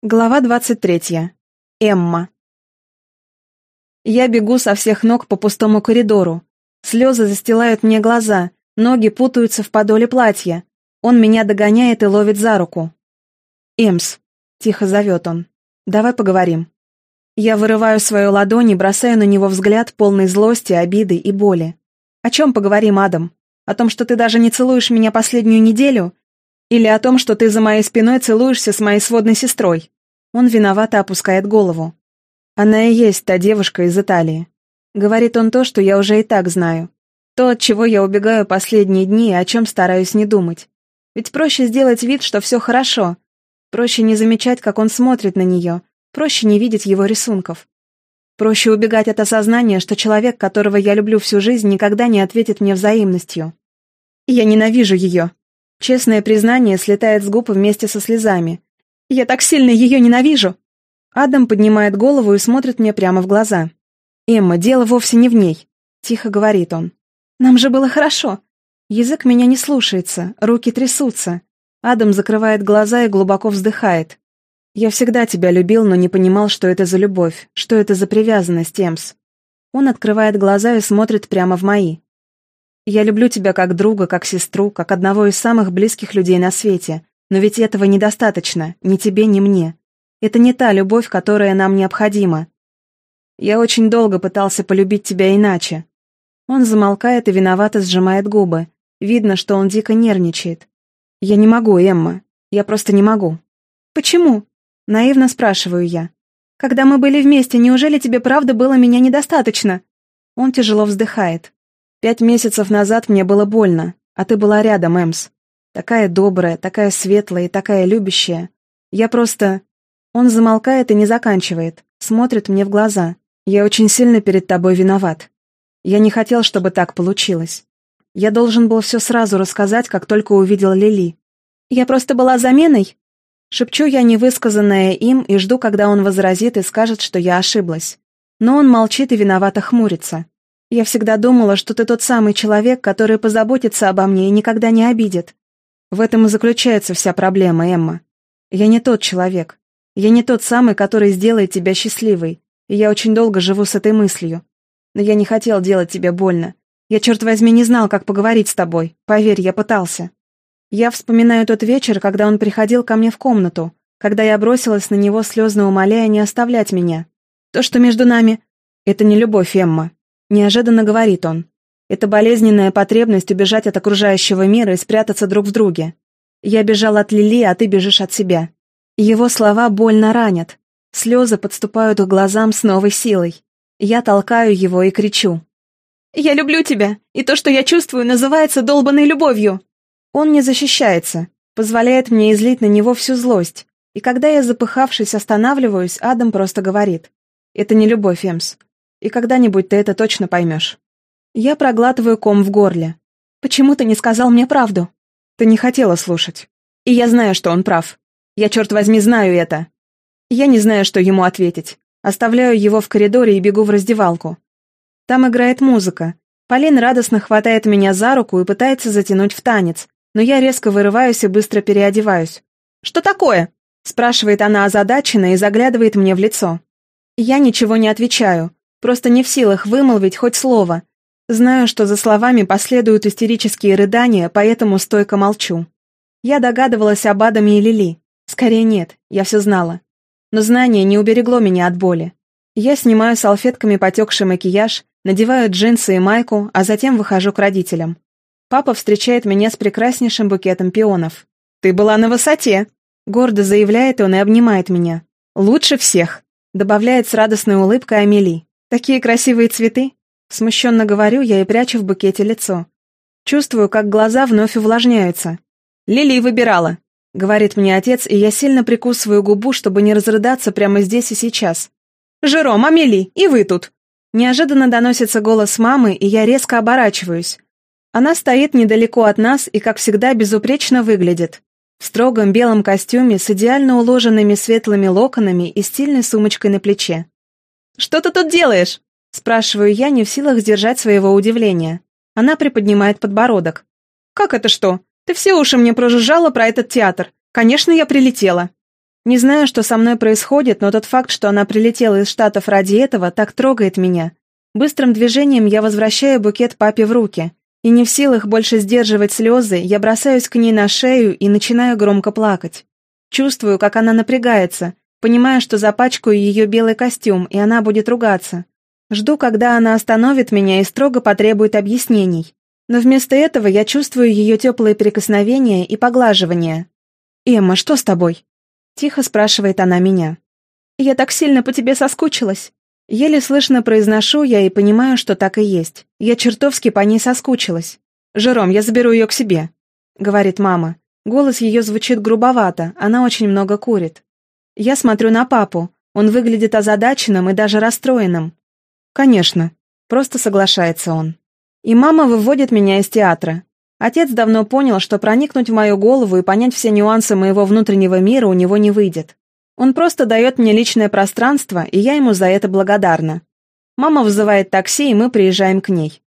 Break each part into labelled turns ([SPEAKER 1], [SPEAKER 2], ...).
[SPEAKER 1] Глава 23. Эмма. Я бегу со всех ног по пустому коридору. Слезы застилают мне глаза, ноги путаются в подоле платья. Он меня догоняет и ловит за руку. «Эмс», — тихо зовет он, — «давай поговорим». Я вырываю свою ладонь и бросаю на него взгляд полный злости, обиды и боли. «О чем поговорим, Адам? О том, что ты даже не целуешь меня последнюю неделю? Или о том, что ты за моей спиной целуешься с моей сводной сестрой. Он виновато опускает голову. Она и есть та девушка из Италии. Говорит он то, что я уже и так знаю. То, от чего я убегаю последние дни и о чем стараюсь не думать. Ведь проще сделать вид, что все хорошо. Проще не замечать, как он смотрит на нее. Проще не видеть его рисунков. Проще убегать от осознания, что человек, которого я люблю всю жизнь, никогда не ответит мне взаимностью. Я ненавижу ее. Честное признание слетает с губ вместе со слезами. «Я так сильно ее ненавижу!» Адам поднимает голову и смотрит мне прямо в глаза. «Эмма, дело вовсе не в ней», — тихо говорит он. «Нам же было хорошо. Язык меня не слушается, руки трясутся». Адам закрывает глаза и глубоко вздыхает. «Я всегда тебя любил, но не понимал, что это за любовь, что это за привязанность, Эмс». Он открывает глаза и смотрит прямо в мои. Я люблю тебя как друга, как сестру, как одного из самых близких людей на свете. Но ведь этого недостаточно, ни тебе, ни мне. Это не та любовь, которая нам необходима. Я очень долго пытался полюбить тебя иначе. Он замолкает и виновато сжимает губы. Видно, что он дико нервничает. Я не могу, Эмма. Я просто не могу. Почему? Наивно спрашиваю я. Когда мы были вместе, неужели тебе правда было меня недостаточно? Он тяжело вздыхает. Пять месяцев назад мне было больно, а ты была рядом, Эмс. Такая добрая, такая светлая и такая любящая. Я просто... Он замолкает и не заканчивает, смотрит мне в глаза. Я очень сильно перед тобой виноват. Я не хотел, чтобы так получилось. Я должен был все сразу рассказать, как только увидел Лили. Я просто была заменой. Шепчу я невысказанное им и жду, когда он возразит и скажет, что я ошиблась. Но он молчит и виновато хмурится. Я всегда думала, что ты тот самый человек, который позаботится обо мне и никогда не обидит. В этом и заключается вся проблема, Эмма. Я не тот человек. Я не тот самый, который сделает тебя счастливой. И я очень долго живу с этой мыслью. Но я не хотел делать тебе больно. Я, черт возьми, не знал, как поговорить с тобой. Поверь, я пытался. Я вспоминаю тот вечер, когда он приходил ко мне в комнату, когда я бросилась на него, слезно умоляя не оставлять меня. То, что между нами... Это не любовь, Эмма. Неожиданно говорит он. Это болезненная потребность убежать от окружающего мира и спрятаться друг в друге. Я бежал от Лили, а ты бежишь от себя. Его слова больно ранят. Слезы подступают к глазам с новой силой. Я толкаю его и кричу. «Я люблю тебя, и то, что я чувствую, называется долбанной любовью!» Он не защищается, позволяет мне излить на него всю злость. И когда я, запыхавшись, останавливаюсь, Адам просто говорит. «Это не любовь, Эмс. И когда-нибудь ты это точно поймешь. Я проглатываю ком в горле. Почему ты не сказал мне правду? Ты не хотела слушать. И я знаю, что он прав. Я, черт возьми, знаю это. Я не знаю, что ему ответить. Оставляю его в коридоре и бегу в раздевалку. Там играет музыка. Полин радостно хватает меня за руку и пытается затянуть в танец, но я резко вырываюсь и быстро переодеваюсь. «Что такое?» – спрашивает она озадаченно и заглядывает мне в лицо. Я ничего не отвечаю, Просто не в силах вымолвить хоть слово. Знаю, что за словами последуют истерические рыдания, поэтому стойко молчу. Я догадывалась об Адаме и Лили. Скорее нет, я все знала. Но знание не уберегло меня от боли. Я снимаю салфетками потекший макияж, надеваю джинсы и майку, а затем выхожу к родителям. Папа встречает меня с прекраснейшим букетом пионов. «Ты была на высоте!» Гордо заявляет он и обнимает меня. «Лучше всех!» Добавляет с радостной улыбкой Амели. «Такие красивые цветы!» Смущенно говорю я и прячу в букете лицо. Чувствую, как глаза вновь увлажняются. «Лили выбирала», — говорит мне отец, и я сильно прикусываю губу, чтобы не разрыдаться прямо здесь и сейчас. «Жером, Амели, и вы тут!» Неожиданно доносится голос мамы, и я резко оборачиваюсь. Она стоит недалеко от нас и, как всегда, безупречно выглядит. В строгом белом костюме с идеально уложенными светлыми локонами и стильной сумочкой на плече. «Что ты тут делаешь?» Спрашиваю я, не в силах сдержать своего удивления. Она приподнимает подбородок. «Как это что? Ты все уши мне прожужжала про этот театр. Конечно, я прилетела». Не знаю, что со мной происходит, но тот факт, что она прилетела из Штатов ради этого, так трогает меня. Быстрым движением я возвращаю букет папе в руки. И не в силах больше сдерживать слезы, я бросаюсь к ней на шею и начинаю громко плакать. Чувствую, как она напрягается, понимая, что запачкаю ее белый костюм, и она будет ругаться. Жду, когда она остановит меня и строго потребует объяснений. Но вместо этого я чувствую ее теплые прикосновения и поглаживания. «Эмма, что с тобой?» Тихо спрашивает она меня. «Я так сильно по тебе соскучилась». Еле слышно произношу я и понимаю, что так и есть. Я чертовски по ней соскучилась. «Жером, я заберу ее к себе», — говорит мама. Голос ее звучит грубовато, она очень много курит. Я смотрю на папу. Он выглядит озадаченным и даже расстроенным. «Конечно», — просто соглашается он. И мама выводит меня из театра. Отец давно понял, что проникнуть в мою голову и понять все нюансы моего внутреннего мира у него не выйдет. Он просто дает мне личное пространство, и я ему за это благодарна. Мама вызывает такси, и мы приезжаем к ней.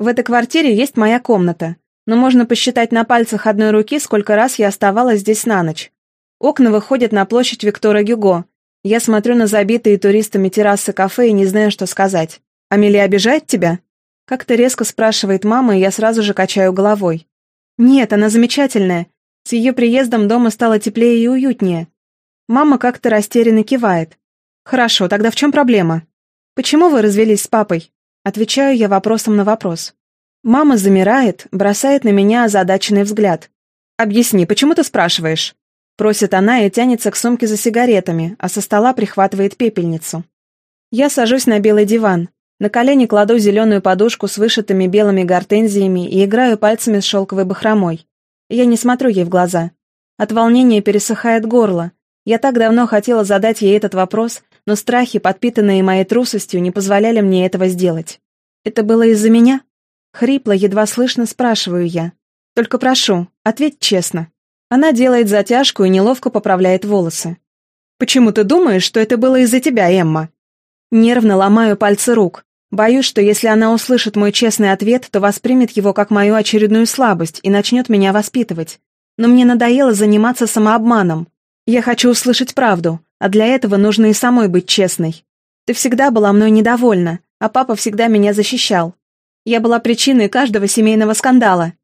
[SPEAKER 1] В этой квартире есть моя комната, но можно посчитать на пальцах одной руки, сколько раз я оставалась здесь на ночь. Окна выходят на площадь Виктора Гюго, я смотрю на забитые туристами террасы кафе и не знаю, что сказать. «Амелия обижает тебя?» Как-то резко спрашивает мама, и я сразу же качаю головой. «Нет, она замечательная. С ее приездом дома стало теплее и уютнее». Мама как-то растерянно кивает. «Хорошо, тогда в чем проблема?» «Почему вы развелись с папой?» Отвечаю я вопросом на вопрос. Мама замирает, бросает на меня озадаченный взгляд. «Объясни, почему ты спрашиваешь?» Просит она и тянется к сумке за сигаретами, а со стола прихватывает пепельницу. Я сажусь на белый диван. На колени кладу зеленую подушку с вышитыми белыми гортензиями и играю пальцами с шелковой бахромой. Я не смотрю ей в глаза. От волнения пересыхает горло. Я так давно хотела задать ей этот вопрос, но страхи, подпитанные моей трусостью, не позволяли мне этого сделать. «Это было из-за меня?» Хрипло, едва слышно спрашиваю я. «Только прошу, ответь честно». Она делает затяжку и неловко поправляет волосы. «Почему ты думаешь, что это было из-за тебя, Эмма?» Нервно ломаю пальцы рук. Боюсь, что если она услышит мой честный ответ, то воспримет его как мою очередную слабость и начнет меня воспитывать. Но мне надоело заниматься самообманом. Я хочу услышать правду, а для этого нужно и самой быть честной. Ты всегда была мной недовольна, а папа всегда меня защищал. Я была причиной каждого семейного скандала.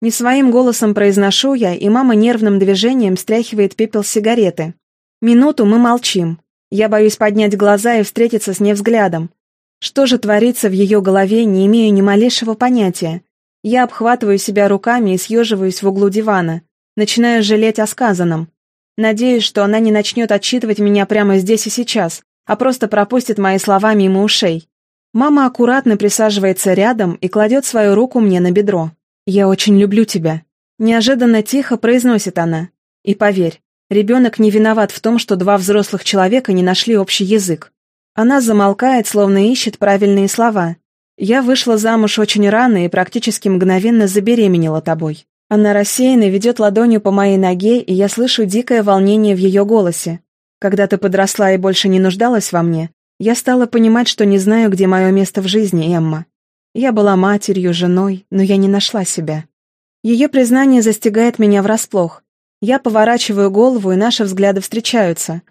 [SPEAKER 1] Не своим голосом произношу я, и мама нервным движением стряхивает пепел сигареты. Минуту мы молчим. Я боюсь поднять глаза и встретиться с ней взглядом. Что же творится в ее голове, не имею ни малейшего понятия. Я обхватываю себя руками и съеживаюсь в углу дивана. Начинаю жалеть о сказанном. Надеюсь, что она не начнет отчитывать меня прямо здесь и сейчас, а просто пропустит мои слова мимо ушей. Мама аккуратно присаживается рядом и кладет свою руку мне на бедро. «Я очень люблю тебя», — неожиданно тихо произносит она. «И поверь, ребенок не виноват в том, что два взрослых человека не нашли общий язык». Она замолкает, словно ищет правильные слова. «Я вышла замуж очень рано и практически мгновенно забеременела тобой». Она рассеянно ведет ладонью по моей ноге, и я слышу дикое волнение в ее голосе. Когда ты подросла и больше не нуждалась во мне, я стала понимать, что не знаю, где мое место в жизни, Эмма. Я была матерью, женой, но я не нашла себя. Ее признание застигает меня врасплох. Я поворачиваю голову, и наши взгляды встречаются.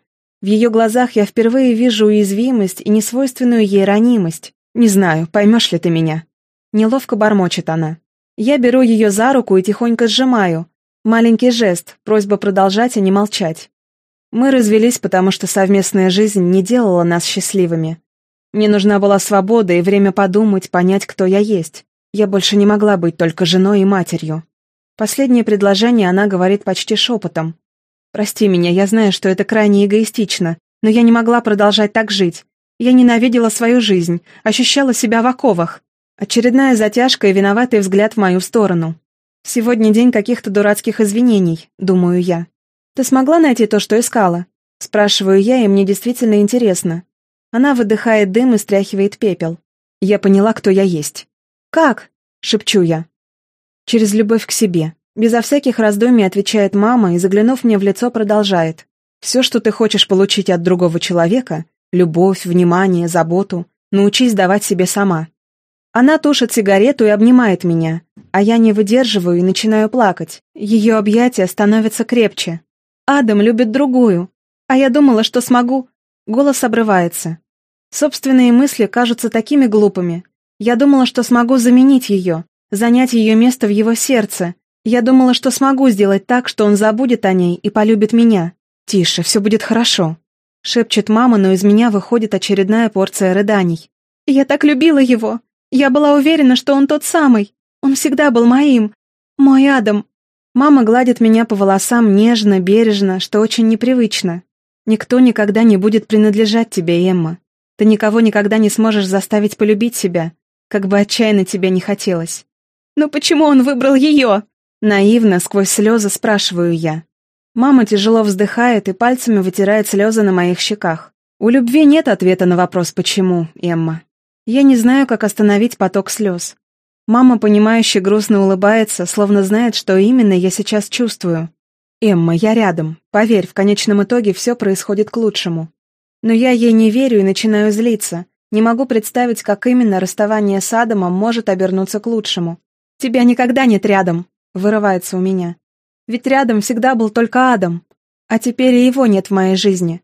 [SPEAKER 1] В ее глазах я впервые вижу уязвимость и несвойственную ей ранимость. Не знаю, поймешь ли ты меня. Неловко бормочет она. Я беру ее за руку и тихонько сжимаю. Маленький жест, просьба продолжать, а не молчать. Мы развелись, потому что совместная жизнь не делала нас счастливыми. Мне нужна была свобода и время подумать, понять, кто я есть. Я больше не могла быть только женой и матерью. Последнее предложение она говорит почти шепотом. «Прости меня, я знаю, что это крайне эгоистично, но я не могла продолжать так жить. Я ненавидела свою жизнь, ощущала себя в оковах. Очередная затяжка и виноватый взгляд в мою сторону. Сегодня день каких-то дурацких извинений, думаю я. Ты смогла найти то, что искала? Спрашиваю я, и мне действительно интересно. Она выдыхает дым и стряхивает пепел. Я поняла, кто я есть. «Как?» — шепчу я. «Через любовь к себе». Безо всяких раздумий отвечает мама и, заглянув мне в лицо, продолжает. «Все, что ты хочешь получить от другого человека — любовь, внимание, заботу — научись давать себе сама». Она тушит сигарету и обнимает меня, а я не выдерживаю и начинаю плакать. Ее объятия становятся крепче. Адам любит другую. А я думала, что смогу. Голос обрывается. Собственные мысли кажутся такими глупыми. Я думала, что смогу заменить ее, занять ее место в его сердце. Я думала, что смогу сделать так, что он забудет о ней и полюбит меня. «Тише, все будет хорошо», — шепчет мама, но из меня выходит очередная порция рыданий. «Я так любила его. Я была уверена, что он тот самый. Он всегда был моим. Мой Адам». Мама гладит меня по волосам нежно, бережно, что очень непривычно. Никто никогда не будет принадлежать тебе, Эмма. Ты никого никогда не сможешь заставить полюбить себя, как бы отчаянно тебе не хотелось. «Но почему он выбрал ее?» Наивно, сквозь слезы спрашиваю я. Мама тяжело вздыхает и пальцами вытирает слезы на моих щеках. У любви нет ответа на вопрос «почему», Эмма. Я не знаю, как остановить поток слез. Мама, понимающе грустно улыбается, словно знает, что именно я сейчас чувствую. «Эмма, я рядом. Поверь, в конечном итоге все происходит к лучшему». Но я ей не верю и начинаю злиться. Не могу представить, как именно расставание с Адамом может обернуться к лучшему. «Тебя никогда нет рядом», — вырывается у меня. Ведь рядом всегда был только Адам, а теперь и его нет в моей жизни.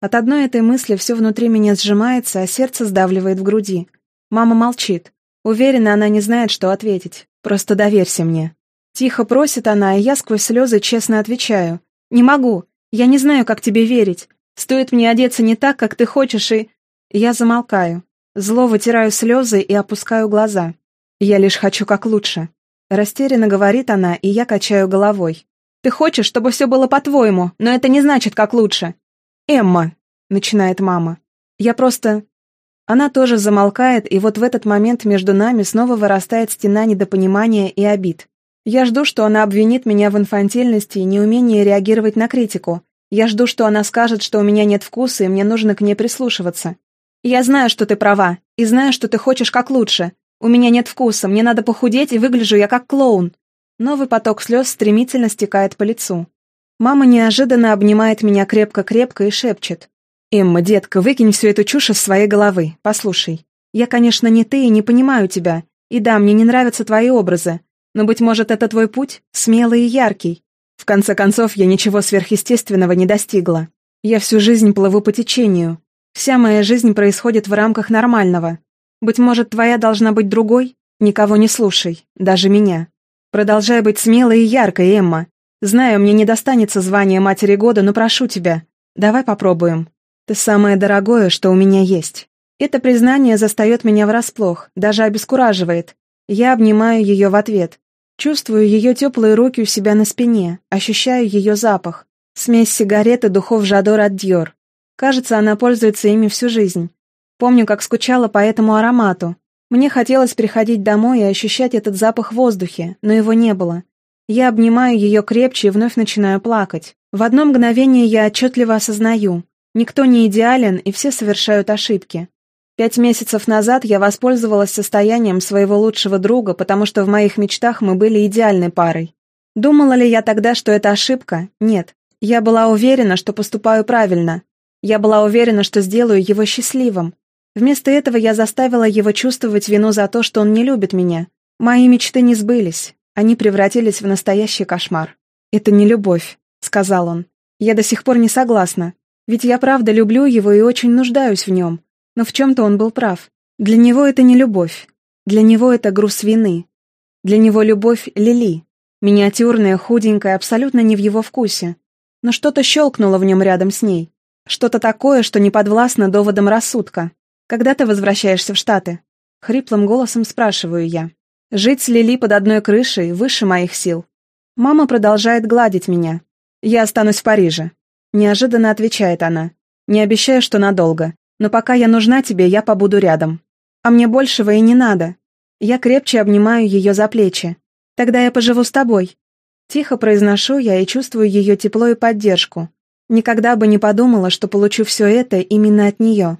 [SPEAKER 1] От одной этой мысли все внутри меня сжимается, а сердце сдавливает в груди. Мама молчит. Уверена, она не знает, что ответить. Просто доверься мне. Тихо просит она, и я сквозь слезы честно отвечаю. «Не могу. Я не знаю, как тебе верить. Стоит мне одеться не так, как ты хочешь, и...» Я замолкаю. Зло вытираю слезы и опускаю глаза. Я лишь хочу как лучше. Растерянно говорит она, и я качаю головой. «Ты хочешь, чтобы все было по-твоему, но это не значит, как лучше». «Эмма», — начинает мама. «Я просто...» Она тоже замолкает, и вот в этот момент между нами снова вырастает стена недопонимания и обид. Я жду, что она обвинит меня в инфантильности и неумении реагировать на критику. Я жду, что она скажет, что у меня нет вкуса, и мне нужно к ней прислушиваться. Я знаю, что ты права, и знаю, что ты хочешь как лучше, у меня нет вкуса, мне надо похудеть, и выгляжу я как клоун. Новый поток слез стремительно стекает по лицу. Мама неожиданно обнимает меня крепко-крепко и шепчет. «Эмма, детка, выкинь всю эту чушь из своей головы. Послушай, я, конечно, не ты и не понимаю тебя. И да, мне не нравятся твои образы. Но, быть может, это твой путь? Смелый и яркий. В конце концов, я ничего сверхъестественного не достигла. Я всю жизнь плыву по течению. Вся моя жизнь происходит в рамках нормального. Быть может, твоя должна быть другой? Никого не слушай, даже меня. Продолжай быть смелой и яркой, Эмма. Знаю, мне не достанется звание матери года, но прошу тебя, давай попробуем. Ты самое дорогое, что у меня есть. Это признание застает меня врасплох, даже обескураживает. Я обнимаю ее в ответ. Чувствую ее теплые руки у себя на спине, ощущаю ее запах. Смесь сигарет и духов Жадор от Дьор. Кажется, она пользуется ими всю жизнь. Помню, как скучала по этому аромату. Мне хотелось приходить домой и ощущать этот запах в воздухе, но его не было. Я обнимаю ее крепче и вновь начинаю плакать. В одно мгновение я отчетливо осознаю. Никто не идеален, и все совершают ошибки. Пять месяцев назад я воспользовалась состоянием своего лучшего друга, потому что в моих мечтах мы были идеальной парой. Думала ли я тогда, что это ошибка? Нет. Я была уверена, что поступаю правильно. Я была уверена, что сделаю его счастливым. Вместо этого я заставила его чувствовать вину за то, что он не любит меня. Мои мечты не сбылись, они превратились в настоящий кошмар. «Это не любовь», — сказал он. «Я до сих пор не согласна. Ведь я правда люблю его и очень нуждаюсь в нем. Но в чем-то он был прав. Для него это не любовь. Для него это груз вины. Для него любовь — Лили. Миниатюрная, худенькая, абсолютно не в его вкусе. Но что-то щелкнуло в нем рядом с ней. Что-то такое, что не подвластно доводам рассудка. «Когда ты возвращаешься в Штаты?» Хриплым голосом спрашиваю я. «Жить с Лили под одной крышей выше моих сил». Мама продолжает гладить меня. «Я останусь в Париже». Неожиданно отвечает она. «Не обещаю, что надолго. Но пока я нужна тебе, я побуду рядом. А мне большего и не надо». Я крепче обнимаю ее за плечи. «Тогда я поживу с тобой». Тихо произношу я и чувствую ее тепло и поддержку. Никогда бы не подумала, что получу все это именно от нее.